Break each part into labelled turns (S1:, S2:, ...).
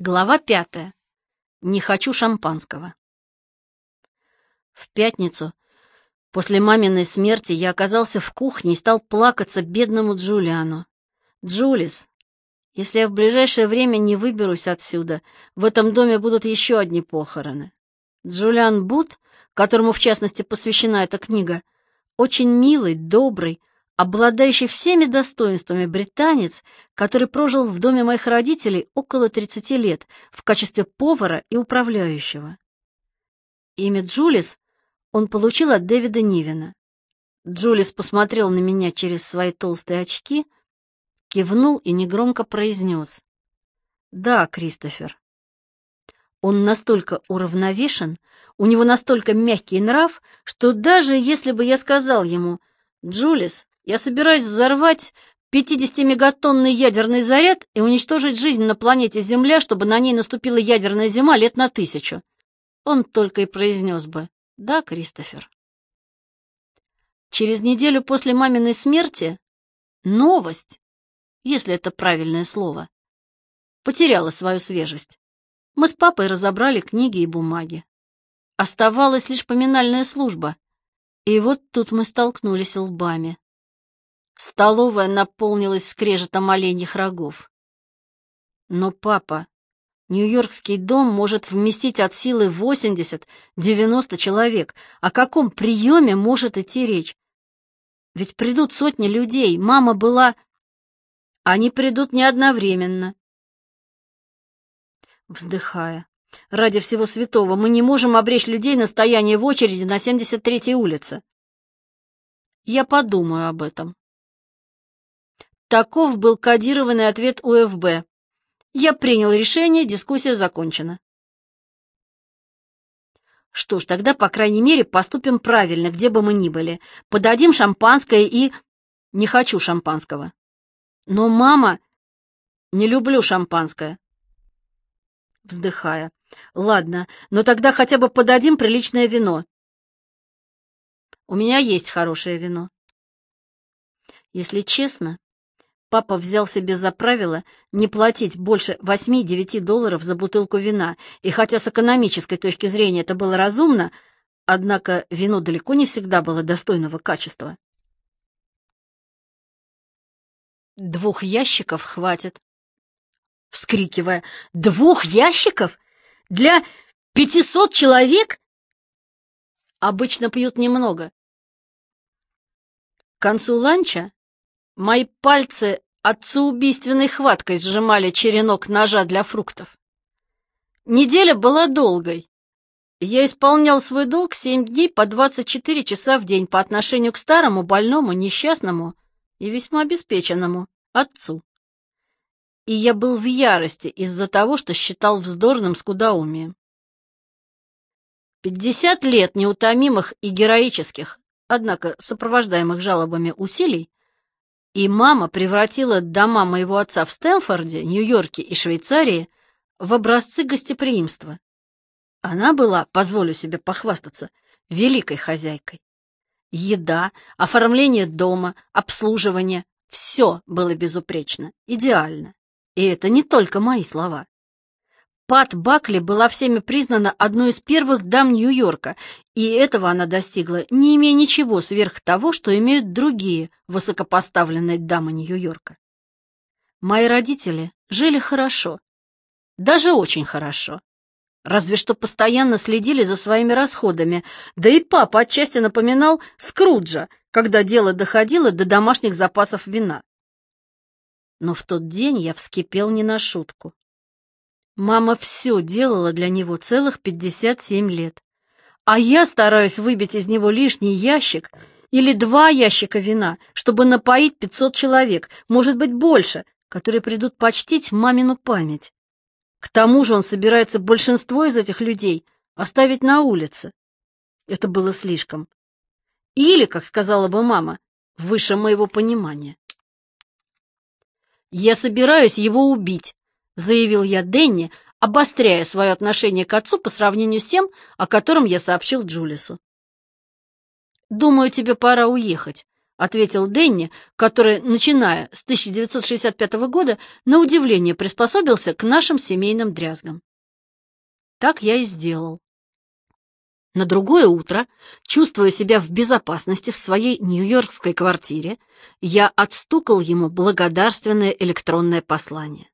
S1: Глава пятая. Не хочу шампанского. В пятницу, после маминой смерти, я оказался в кухне и стал плакаться бедному Джулиану. «Джулис, если я в ближайшее время не выберусь отсюда, в этом доме будут еще одни похороны. Джулиан Бут, которому в частности посвящена эта книга, очень милый, добрый, обладающий всеми достоинствами британец, который прожил в доме моих родителей около 30 лет в качестве повара и управляющего. Имя Джулис он получил от Дэвида Нивена. Джулис посмотрел на меня через свои толстые очки, кивнул и негромко произнес. «Да, Кристофер». Он настолько уравновешен, у него настолько мягкий нрав, что даже если бы я сказал ему «Джулис, я собираюсь взорвать 50-мегатонный ядерный заряд и уничтожить жизнь на планете Земля, чтобы на ней наступила ядерная зима лет на тысячу. Он только и произнес бы «Да, Кристофер». Через неделю после маминой смерти новость, если это правильное слово, потеряла свою свежесть. Мы с папой разобрали книги и бумаги. Оставалась лишь поминальная служба. И вот тут мы столкнулись лбами. Столовая наполнилась скрежетом оленьих рогов. Но, папа, Нью-Йоркский дом может вместить от силы 80-90 человек. О каком приеме может идти речь? Ведь придут сотни людей. Мама была... Они придут не одновременно. Вздыхая. Ради всего святого, мы не можем обречь людей на стояние в очереди на 73-й улице. Я подумаю об этом. Таков был кодированный ответ УФБ. Я принял решение, дискуссия закончена. Что ж, тогда, по крайней мере, поступим правильно, где бы мы ни были. Подадим шампанское и... Не хочу шампанского. Но, мама... Не люблю шампанское. Вздыхая. Ладно, но тогда хотя бы подадим приличное вино. У меня есть хорошее вино. Если честно, Папа взял себе за правило не платить больше 8-9 долларов за бутылку вина, и хотя с экономической точки зрения это было разумно, однако вино далеко не всегда было достойного качества. «Двух ящиков хватит!» Вскрикивая, «Двух ящиков? Для пятисот человек?» Обычно пьют немного. К концу ланча Мои пальцы отцеубийственной хваткой сжимали черенок ножа для фруктов. Неделя была долгой. Я исполнял свой долг семь дней по 24 часа в день по отношению к старому, больному, несчастному и весьма обеспеченному отцу. И я был в ярости из-за того, что считал вздорным скудоумием. Пятьдесят лет неутомимых и героических, однако сопровождаемых жалобами усилий, и мама превратила дома моего отца в Стэнфорде, Нью-Йорке и Швейцарии в образцы гостеприимства. Она была, позволю себе похвастаться, великой хозяйкой. Еда, оформление дома, обслуживание — все было безупречно, идеально. И это не только мои слова. Пат Бакли была всеми признана одной из первых дам Нью-Йорка, и этого она достигла, не имея ничего сверх того, что имеют другие высокопоставленные дамы Нью-Йорка. Мои родители жили хорошо, даже очень хорошо. Разве что постоянно следили за своими расходами, да и папа отчасти напоминал Скруджа, когда дело доходило до домашних запасов вина. Но в тот день я вскипел не на шутку. Мама все делала для него целых 57 лет. А я стараюсь выбить из него лишний ящик или два ящика вина, чтобы напоить 500 человек, может быть, больше, которые придут почтить мамину память. К тому же он собирается большинство из этих людей оставить на улице. Это было слишком. Или, как сказала бы мама, выше моего понимания. Я собираюсь его убить, заявил я Денни, обостряя свое отношение к отцу по сравнению с тем, о котором я сообщил Джулису. «Думаю, тебе пора уехать. ответил Денни, который, начиная с 1965 года, на удивление приспособился к нашим семейным дрязгам. Так я и сделал. На другое утро, чувствуя себя в безопасности в своей нью-йоркской квартире, я отстукал ему благодарственное электронное послание.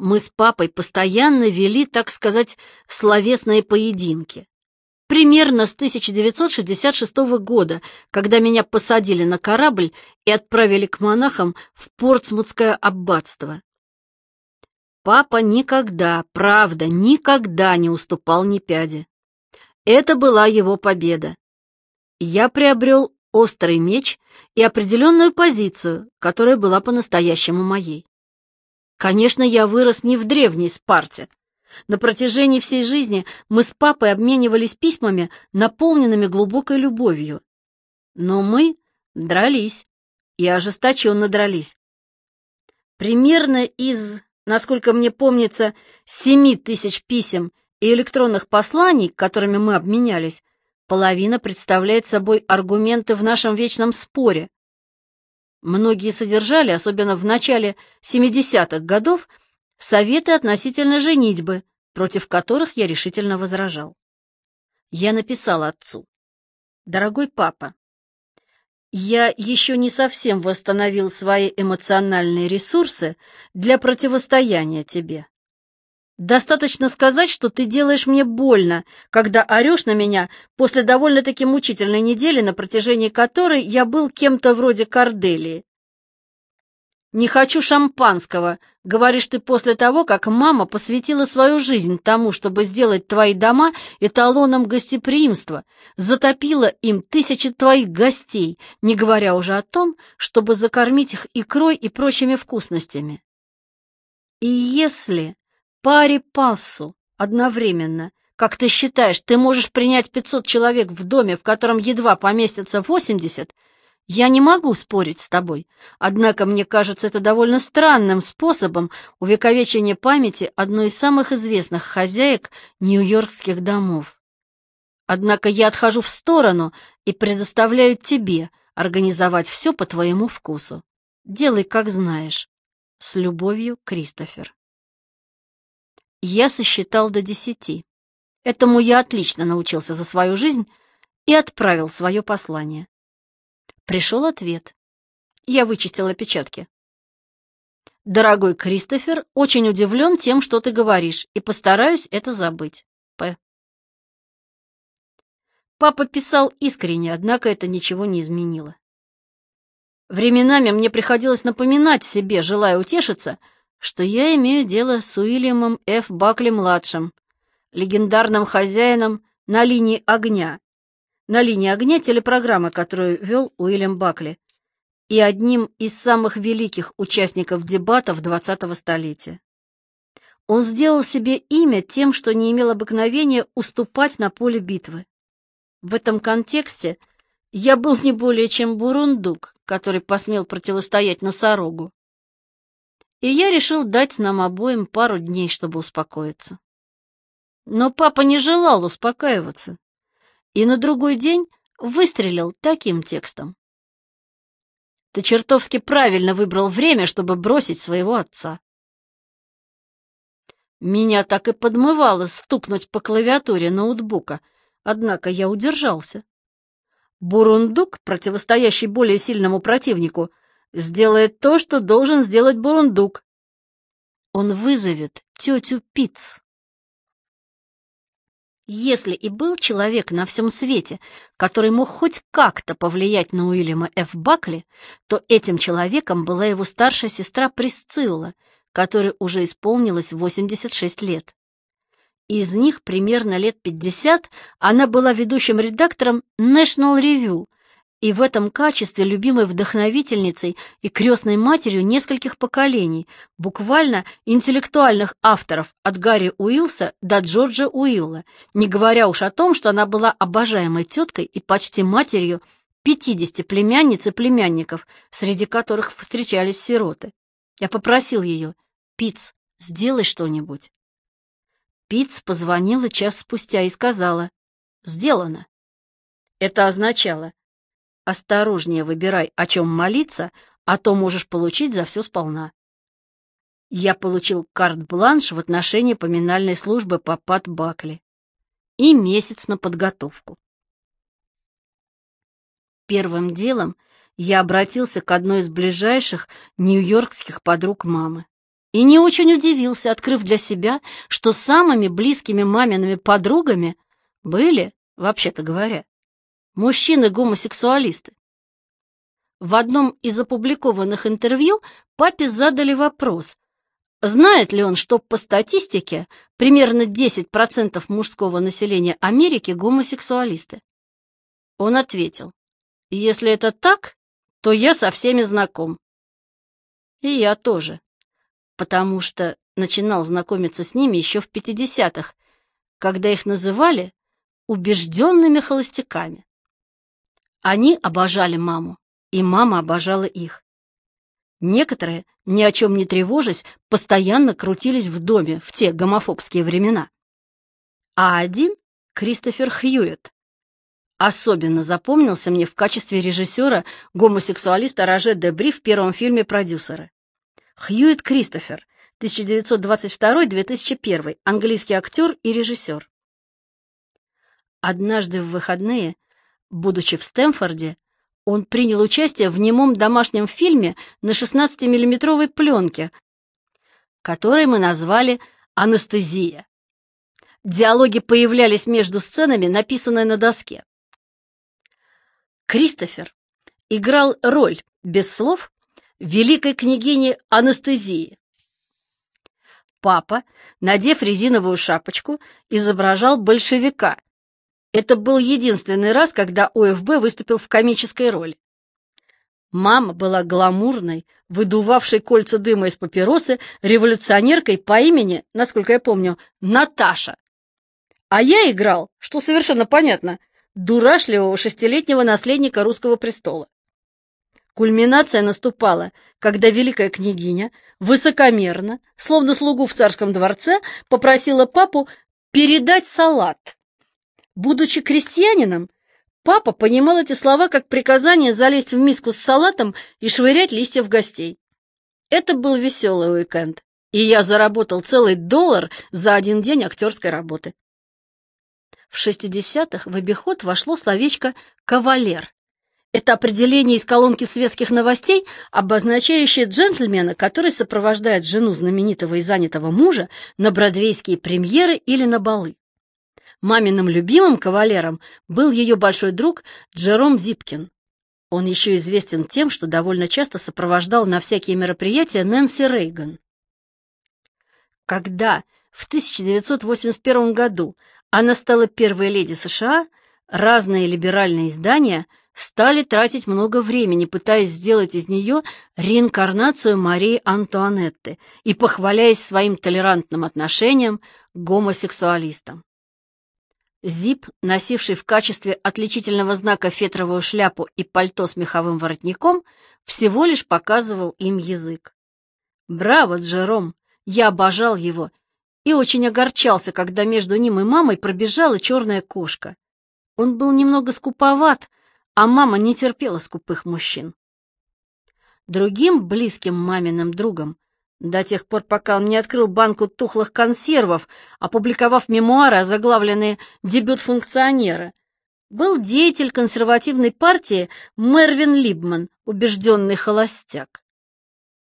S1: Мы с папой постоянно вели, так сказать, словесные поединки. Примерно с 1966 года, когда меня посадили на корабль и отправили к монахам в Портсмутское аббатство. Папа никогда, правда, никогда не уступал ни пяди. Это была его победа. Я приобрел острый меч и определенную позицию, которая была по-настоящему моей. Конечно, я вырос не в древней Спарте. На протяжении всей жизни мы с папой обменивались письмами, наполненными глубокой любовью. Но мы дрались, и ожесточенно дрались. Примерно из, насколько мне помнится, семи тысяч писем и электронных посланий, которыми мы обменялись, половина представляет собой аргументы в нашем вечном споре, Многие содержали, особенно в начале 70-х годов, советы относительно женитьбы, против которых я решительно возражал. Я написал отцу. «Дорогой папа, я еще не совсем восстановил свои эмоциональные ресурсы для противостояния тебе. Достаточно сказать, что ты делаешь мне больно, когда орешь на меня после довольно-таки мучительной недели, на протяжении которой я был кем-то вроде Корделии. «Не хочу шампанского», — говоришь ты после того, как мама посвятила свою жизнь тому, чтобы сделать твои дома эталоном гостеприимства, затопила им тысячи твоих гостей, не говоря уже о том, чтобы закормить их икрой и прочими вкусностями. И если паре пассу одновременно. Как ты считаешь, ты можешь принять 500 человек в доме, в котором едва поместится 80? Я не могу спорить с тобой, однако мне кажется это довольно странным способом увековечения памяти одной из самых известных хозяек нью-йоркских домов. Однако я отхожу в сторону и предоставляю тебе организовать все по твоему вкусу. Делай, как знаешь. С любовью, Кристофер. Я сосчитал до десяти. Этому я отлично научился за свою жизнь и отправил свое послание. Пришел ответ. Я вычистил опечатки. «Дорогой Кристофер, очень удивлен тем, что ты говоришь, и постараюсь это забыть. П». Папа писал искренне, однако это ничего не изменило. Временами мне приходилось напоминать себе, желая утешиться, что я имею дело с Уильямом Ф. Бакли-младшим, легендарным хозяином на линии огня. На линии огня телепрограммы, которую вел Уильям Бакли, и одним из самых великих участников дебатов 20-го столетия. Он сделал себе имя тем, что не имел обыкновения уступать на поле битвы. В этом контексте я был не более чем бурундук, который посмел противостоять носорогу и я решил дать нам обоим пару дней, чтобы успокоиться. Но папа не желал успокаиваться, и на другой день выстрелил таким текстом. Ты чертовски правильно выбрал время, чтобы бросить своего отца. Меня так и подмывало стукнуть по клавиатуре ноутбука, однако я удержался. Бурундук, противостоящий более сильному противнику, сделает то, что должен сделать Бурундук. Он вызовет тетю Пиц. Если и был человек на всем свете, который мог хоть как-то повлиять на Уильяма Ф. Бакли, то этим человеком была его старшая сестра Присцилла, которой уже исполнилось 86 лет. Из них примерно лет 50 она была ведущим редактором National Review – и в этом качестве любимой вдохновительницей и крестной матерью нескольких поколений, буквально интеллектуальных авторов от Гарри Уилса до Джорджа Уилла, не говоря уж о том, что она была обожаемой теткой и почти матерью 50 племянниц и племянников, среди которых встречались сироты. Я попросил ее, «Пиц, сделай что-нибудь». Пиц позвонила час спустя и сказала, «Сделано». Это означало, осторожнее выбирай, о чем молиться, а то можешь получить за все сполна. Я получил карт-бланш в отношении поминальной службы по Пат Бакли и месяц на подготовку. Первым делом я обратился к одной из ближайших нью-йоркских подруг мамы. И не очень удивился, открыв для себя, что самыми близкими мамиными подругами были, вообще-то говоря, мужчины-гомосексуалисты. В одном из опубликованных интервью папе задали вопрос, знает ли он, что по статистике примерно 10% мужского населения Америки гомосексуалисты. Он ответил, если это так, то я со всеми знаком. И я тоже, потому что начинал знакомиться с ними еще в 50-х, когда их называли убежденными холостяками. Они обожали маму, и мама обожала их. Некоторые, ни о чем не тревожась, постоянно крутились в доме в те гомофобские времена. А один, Кристофер Хьюетт, Особенно запомнился мне в качестве режиссера гомосексуалиста Роже Дебри в первом фильме «Продюсеры». Хьюит Кристофер, 1922-2001, английский актер и режиссер. Однажды в выходные, будучи в Стэнфорде, он принял участие в немом домашнем фильме на 16-миллиметровой пленке, который мы назвали «Анестезия». Диалоги появлялись между сценами, написанные на доске. Кристофер играл роль, без слов, великой княгини анестезии. Папа, надев резиновую шапочку, изображал большевика. Это был единственный раз, когда ОФБ выступил в комической роли. Мама была гламурной, выдувавшей кольца дыма из папиросы, революционеркой по имени, насколько я помню, Наташа. А я играл, что совершенно понятно, дурашливого шестилетнего наследника русского престола. Кульминация наступала, когда великая княгиня высокомерно, словно слугу в царском дворце, попросила папу передать салат. Будучи крестьянином, папа понимал эти слова как приказание залезть в миску с салатом и швырять листья в гостей. Это был веселый уикенд, и я заработал целый доллар за один день актерской работы. В 60-х в обиход вошло словечко «кавалер». Это определение из колонки светских новостей, обозначающее джентльмена, который сопровождает жену знаменитого и занятого мужа на бродвейские премьеры или на балы. Маминым любимым кавалером был ее большой друг Джером Зипкин. Он еще известен тем, что довольно часто сопровождал на всякие мероприятия Нэнси Рейган. Когда в 1981 году она стала первой леди США, разные либеральные издания стали тратить много времени, пытаясь сделать из нее реинкарнацию Марии Антуанетты и похваляясь своим толерантным отношением к гомосексуалистам. Зип, носивший в качестве отличительного знака фетровую шляпу и пальто с меховым воротником, всего лишь показывал им язык. «Браво, Джером! Я обожал его и очень огорчался, когда между ним и мамой пробежала черная кошка. Он был немного скуповат, а мама не терпела скупых мужчин. Другим близким маминым другом, до тех пор, пока он не открыл банку тухлых консервов, опубликовав мемуары, озаглавленные «Дебют функционера», был деятель консервативной партии Мервин Либман, убежденный холостяк.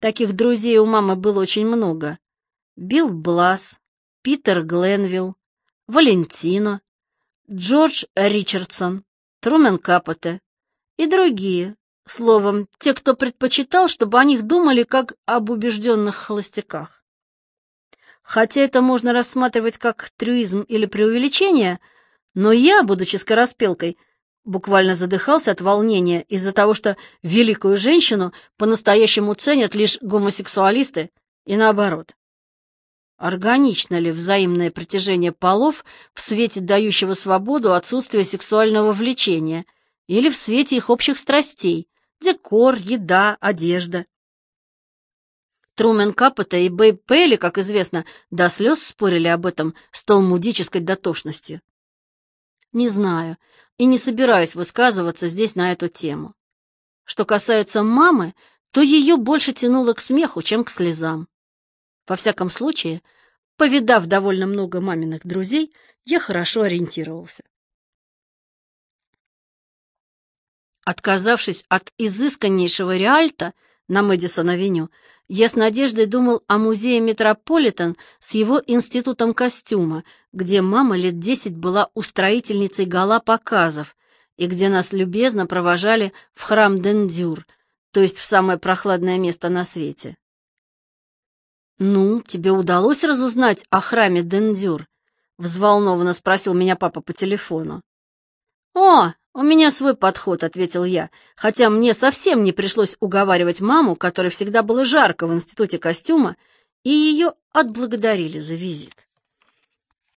S1: Таких друзей у мамы было очень много. Билл Блас, Питер Гленвилл, Валентино, Джордж Ричардсон, Трумен Капоте и другие, словом, те, кто предпочитал, чтобы о них думали как об убежденных холостяках. Хотя это можно рассматривать как трюизм или преувеличение, но я, будучи скороспелкой, буквально задыхался от волнения из-за того, что великую женщину по-настоящему ценят лишь гомосексуалисты и наоборот. Органично ли взаимное притяжение полов в свете дающего свободу отсутствия сексуального влечения или в свете их общих страстей – декор, еда, одежда? Трумен Капота и Бэйб Пейли, как известно, до слез спорили об этом с талмудической дотошностью. Не знаю, и не собираюсь высказываться здесь на эту тему. Что касается мамы, то ее больше тянуло к смеху, чем к слезам. Во всяком случае, повидав довольно много маминых друзей, я хорошо ориентировался. Отказавшись от изысканнейшего Реальта на Мэдисон-авеню, я с надеждой думал о музее Метрополитен с его институтом костюма, где мама лет десять была устроительницей гала-показов и где нас любезно провожали в храм Дендюр, то есть в самое прохладное место на свете. «Ну, тебе удалось разузнать о храме Дендюр?» — взволнованно спросил меня папа по телефону. «О, у меня свой подход», — ответил я, хотя мне совсем не пришлось уговаривать маму, которой всегда было жарко в институте костюма, и ее отблагодарили за визит.